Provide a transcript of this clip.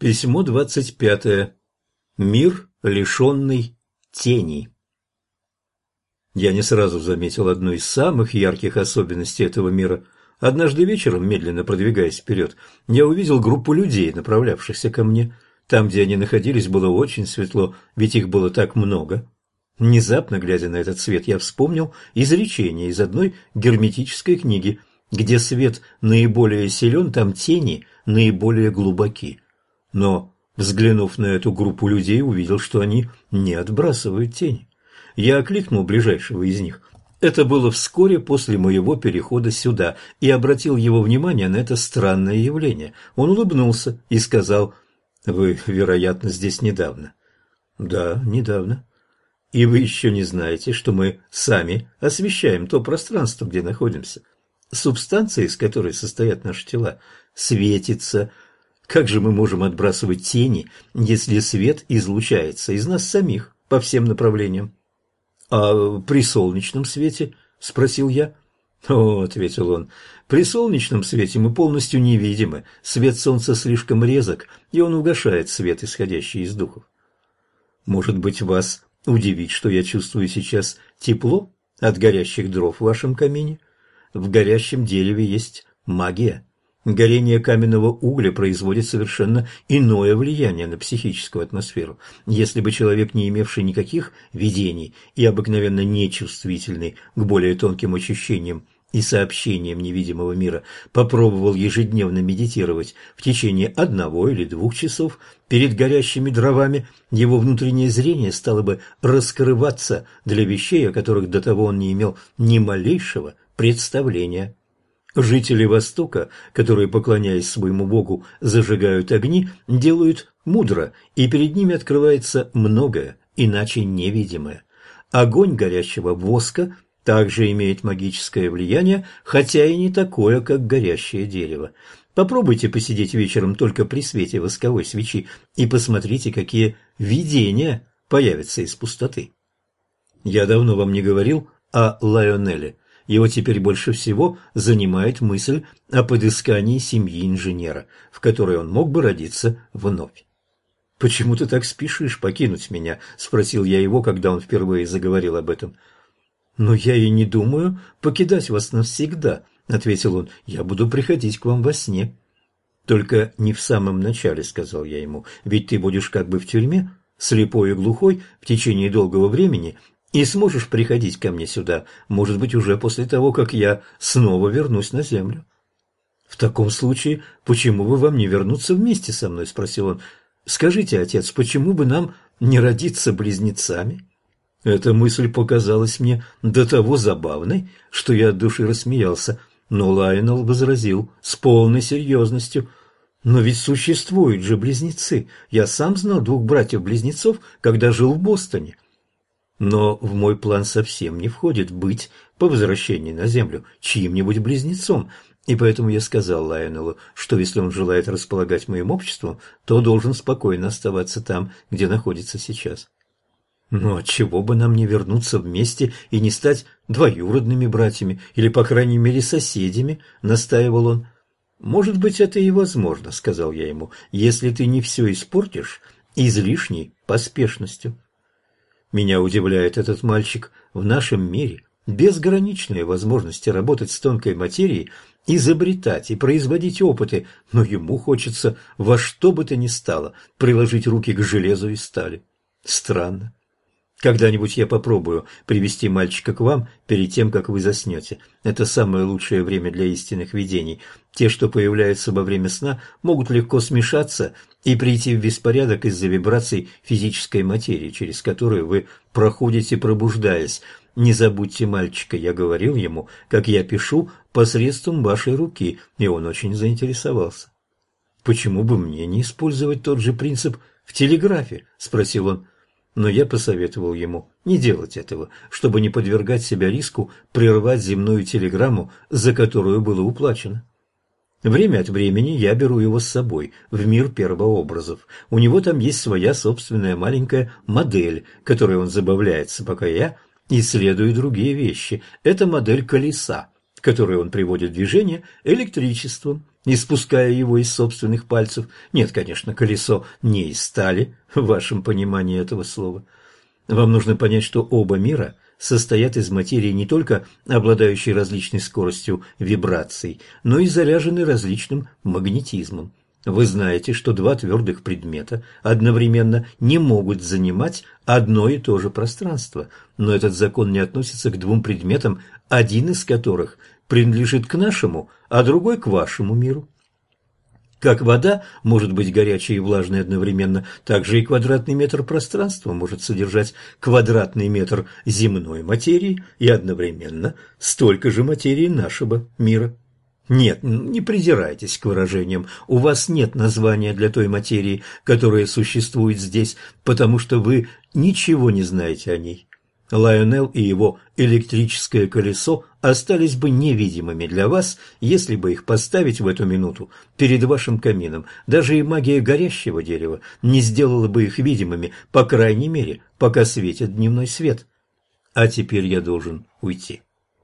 Письмо двадцать пятое. Мир, лишенный тени. Я не сразу заметил одну из самых ярких особенностей этого мира. Однажды вечером, медленно продвигаясь вперед, я увидел группу людей, направлявшихся ко мне. Там, где они находились, было очень светло, ведь их было так много. Внезапно, глядя на этот свет, я вспомнил изречение из одной герметической книги, где свет наиболее силен, там тени наиболее глубоки. Но, взглянув на эту группу людей, увидел, что они не отбрасывают тени. Я окликнул ближайшего из них. Это было вскоре после моего перехода сюда и обратил его внимание на это странное явление. Он улыбнулся и сказал, «Вы, вероятно, здесь недавно». «Да, недавно». «И вы еще не знаете, что мы сами освещаем то пространство, где находимся. Субстанция, из которой состоят наши тела, светится, как же мы можем отбрасывать тени, если свет излучается из нас самих по всем направлениям? А при солнечном свете? спросил я. «О», — ответил он, — «при солнечном свете мы полностью невидимы, свет солнца слишком резок, и он угошает свет, исходящий из духов». «Может быть, вас удивить, что я чувствую сейчас тепло от горящих дров в вашем камине? В горящем дереве есть магия». Горение каменного угля производит совершенно иное влияние на психическую атмосферу. Если бы человек, не имевший никаких видений и обыкновенно нечувствительный к более тонким ощущениям и сообщениям невидимого мира, попробовал ежедневно медитировать в течение одного или двух часов перед горящими дровами, его внутреннее зрение стало бы раскрываться для вещей, о которых до того он не имел ни малейшего представления. Жители Востока, которые, поклоняясь своему богу, зажигают огни, делают мудро, и перед ними открывается многое, иначе невидимое. Огонь горящего воска также имеет магическое влияние, хотя и не такое, как горящее дерево. Попробуйте посидеть вечером только при свете восковой свечи и посмотрите, какие видения появятся из пустоты. Я давно вам не говорил о Лайонеле – его теперь больше всего занимает мысль о подыскании семьи инженера, в которой он мог бы родиться вновь. «Почему ты так спешишь покинуть меня?» – спросил я его, когда он впервые заговорил об этом. «Но я и не думаю покидать вас навсегда», – ответил он. «Я буду приходить к вам во сне». «Только не в самом начале», – сказал я ему, – «ведь ты будешь как бы в тюрьме, слепой и глухой, в течение долгого времени, и сможешь приходить ко мне сюда, может быть, уже после того, как я снова вернусь на землю. В таком случае, почему бы вам не вернуться вместе со мной, спросил он. Скажите, отец, почему бы нам не родиться близнецами? Эта мысль показалась мне до того забавной, что я от души рассмеялся, но Лайонел возразил с полной серьезностью. «Но ведь существуют же близнецы. Я сам знал двух братьев-близнецов, когда жил в Бостоне. Но в мой план совсем не входит быть по возвращении на Землю чьим-нибудь близнецом, и поэтому я сказал Лайонеллу, что если он желает располагать моим обществом, то должен спокойно оставаться там, где находится сейчас. Но отчего бы нам не вернуться вместе и не стать двоюродными братьями или, по крайней мере, соседями, настаивал он. Может быть, это и возможно, сказал я ему, если ты не все испортишь излишней поспешностью. Меня удивляет этот мальчик. В нашем мире безграничные возможности работать с тонкой материей, изобретать и производить опыты, но ему хочется во что бы то ни стало приложить руки к железу и стали. Странно. Когда-нибудь я попробую привести мальчика к вам перед тем, как вы заснете. Это самое лучшее время для истинных видений. Те, что появляются во время сна, могут легко смешаться и прийти в беспорядок из-за вибраций физической материи, через которую вы проходите, пробуждаясь. Не забудьте мальчика, я говорил ему, как я пишу посредством вашей руки, и он очень заинтересовался. «Почему бы мне не использовать тот же принцип в телеграфе?» – спросил он но я посоветовал ему не делать этого, чтобы не подвергать себя риску прервать земную телеграмму, за которую было уплачено. Время от времени я беру его с собой в мир первообразов. У него там есть своя собственная маленькая модель, которой он забавляется, пока я исследую другие вещи. Это модель колеса, которую он приводит в движение электричеством испуская его из собственных пальцев. Нет, конечно, колесо не из стали, в вашем понимании этого слова. Вам нужно понять, что оба мира состоят из материи не только обладающей различной скоростью вибраций, но и заряжены различным магнетизмом. Вы знаете, что два твердых предмета одновременно не могут занимать одно и то же пространство, но этот закон не относится к двум предметам, один из которых принадлежит к нашему, а другой к вашему миру. Как вода может быть горячей и влажной одновременно, так же и квадратный метр пространства может содержать квадратный метр земной материи и одновременно столько же материи нашего мира. Нет, не придирайтесь к выражениям. У вас нет названия для той материи, которая существует здесь, потому что вы ничего не знаете о ней. Лайонел и его электрическое колесо остались бы невидимыми для вас, если бы их поставить в эту минуту перед вашим камином. Даже и магия горящего дерева не сделала бы их видимыми, по крайней мере, пока светит дневной свет. А теперь я должен уйти.